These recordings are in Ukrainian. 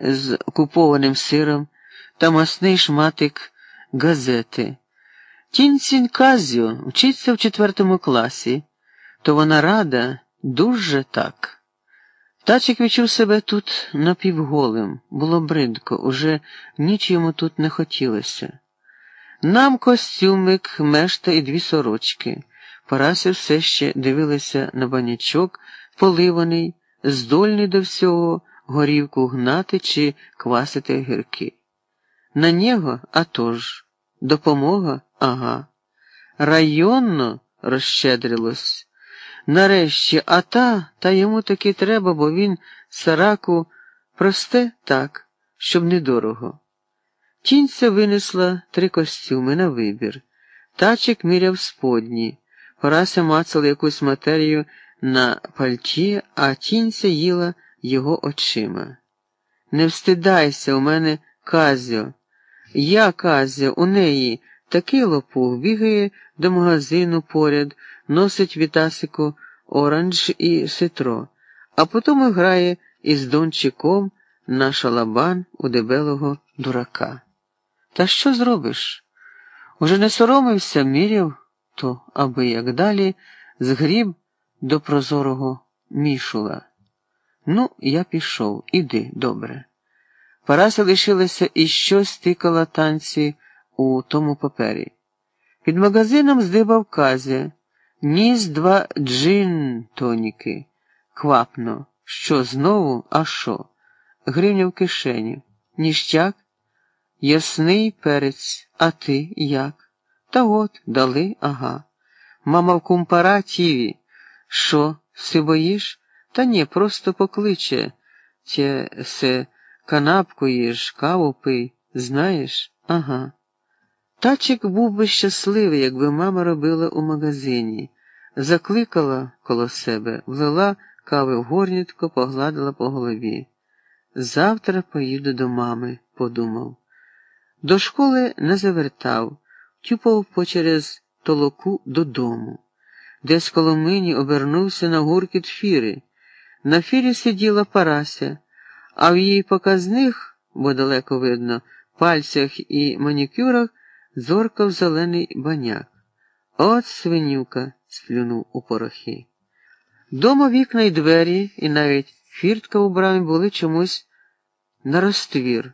з купованим сиром та масний шматик газети. Тінцін Казю вчиться в четвертому класі, то вона рада дуже так. Тачик відчув себе тут напівголим, було бридко, уже ніч йому тут не хотілося. Нам костюмик, мешта і дві сорочки. Параси все ще дивилися на банячок, поливаний, здольний до всього горівку гнати чи квасити гірки. На нього а тож, допомога ага. Районно розщедрилось. Нарешті, а та, йому таки треба, бо він сараку просте так, щоб недорого. Тінця винесла три костюми на вибір. Тачик міряв сподні. Парася мацала якусь матерію на пальті, а тінця їла його очима. Не встидайся, у мене Казьо. Я Казьо, у неї такий лопух бігає до магазину поряд, носить Вітасику оранж і ситро, а потім грає із дончиком на шалабан у дебелого дурака. Та що зробиш? Уже не соромився, міряв, то аби як далі згріб до прозорого мішула. Ну, я пішов, іди, добре. Парася лишилася і щось тикала танці у тому папері. Під магазином здибав казя, ніс два джин тоніки. Квапно. Що знову, а що? Гривня в кишені. Ніщак? Ясний перець, а ти як? Та от, дали, ага. Мама в компаратіві. Що, си боїш? Та ні, просто покличе. Тє се канапку їж, каву пий, знаєш? Ага. Тачик був би щасливий, якби мама робила у магазині, закликала коло себе, влила кави в горнітко, погладила по голові. Завтра поїду до мами, подумав. До школи не завертав, тюпав почерез толоку додому. Десь коло мині обернувся на гуркіт фіри. На фірі сиділа Парася, а в її показних, бо далеко видно, пальцях і манікюрах зоркав зелений баняк. От свинюка, сплюнув у порохи. Дома вікна й двері, і навіть фіртка у брамі були чомусь на розтвір.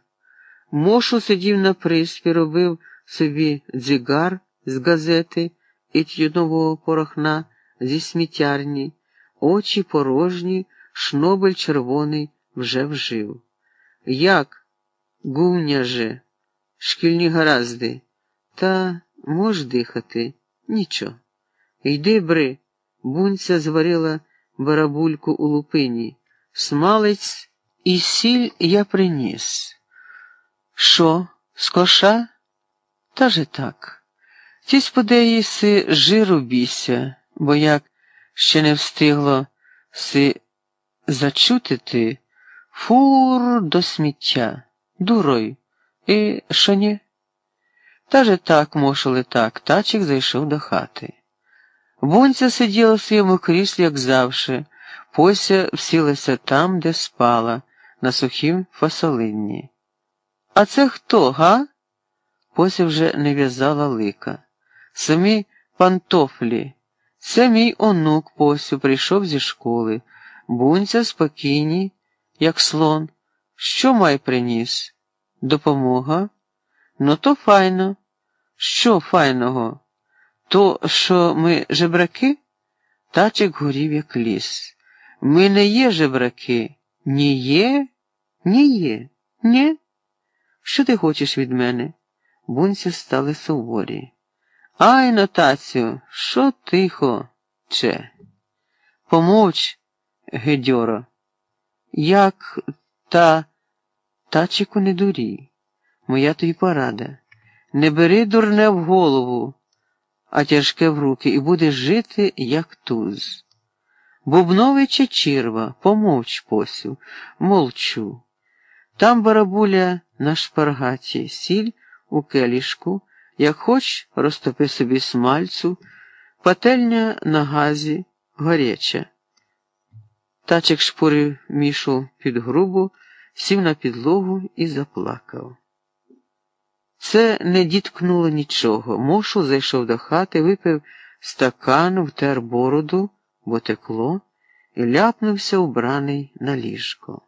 Мошу сидів на приспі, робив собі дзигар з газети і тюнового порохна зі сміттярні, очі порожні, шнобель червоний вже вжив. Як, гуня же, шкільні гаразди, та мож дихати, нічого. Йди, бри, бунця зварила барабульку у лупині, смалець і сіль я приніс. Що, скоша? Та же так. Ті сподеї си жиру бійся, бо як ще не встигло си зачутити фур до сміття, дурой, і що ні? Та же так, мошили так, тачик зайшов до хати. Бунця сиділа в своєму кріслі, як завше, Пося всілася там, де спала, на сухім фасолинні. А це хто, га? Пося вже не в'язала лика. Самі пантофлі. Це мій онук Посю прийшов зі школи. Бунця спокійні, як слон. Що май приніс? Допомога? Ну, то файно. Що файного? То, що ми жебраки? Тачик горів, як ліс. Ми не є жебраки. Ні є? Ні є. Ні? Що ти хочеш від мене? Бунці стали суворі. Ай, нотацію, що тихо, че? Помовч, Гедьоро. Як та тачику не дурій. Моя тобі порада. Не бери дурне в голову, а тяжке в руки, і будеш жити, як туз. Бубновича черва, помовч посю, молчу. Там барабуля на шпаргаті, сіль у келішку, як хоч розтопи собі смальцю, пательня на газі, горяча. Тачик шпурив мішу під грубу, сів на підлогу і заплакав. Це не діткнуло нічого. Мошу зайшов до хати, випив стакан, втер бороду, бо текло, і ляпнувся убраний на ліжко.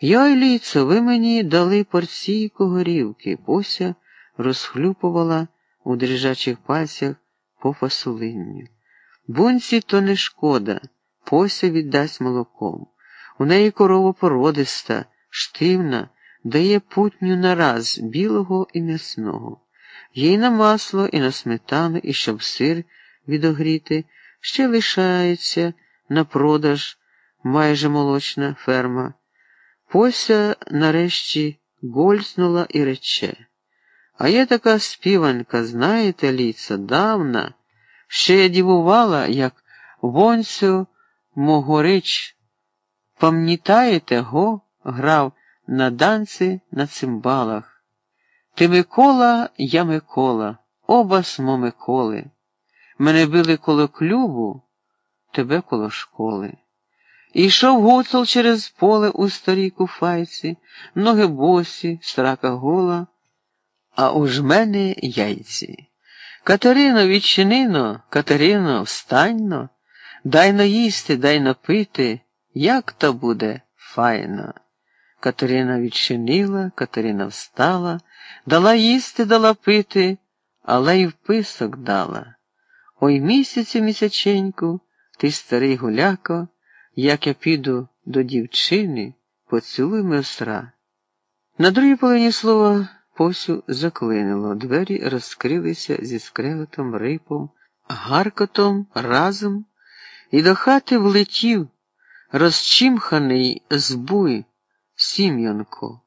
Йой, ліцо, ви мені дали порційку горівки, Пося розхлюпувала у дрижачих пальцях по фасолинню. Бунці то не шкода, Пося віддасть молоком. У неї корова породиста, штивна, дає путню нараз білого і м'ясного. Їй на масло і на сметану, і щоб сир відогріти, ще лишається на продаж майже молочна ферма. Пося нарешті гользнула і рече. А є така співанка, знаєте, ліца, давна. Ще я дивувала, як вонцю Могорич. Пам'ятаєте, го грав на данці на цимбалах. Ти Микола, я Микола, оба смо Миколи. Мене били коло клюбу, тебе коло школи. І йшов гуцул через поле у старій куфайці, ноги босі, срака гола, а уж мене яйці. Катерино, відчинино, Катерино, встаньно, дай но їсти, дай напити, як то буде файно. Катерина відчинила, Катерина встала, дала їсти, дала пити, але й вписок дала. Ой місяцю місяченьку, ти старий гуляко, як я піду до дівчини, поцілуй месра. На другій половині слова Посю заклинило, двері розкрилися зі скреготом, рипом, гаркотом разом, і до хати влетів розчимханий збуй Сім'янко.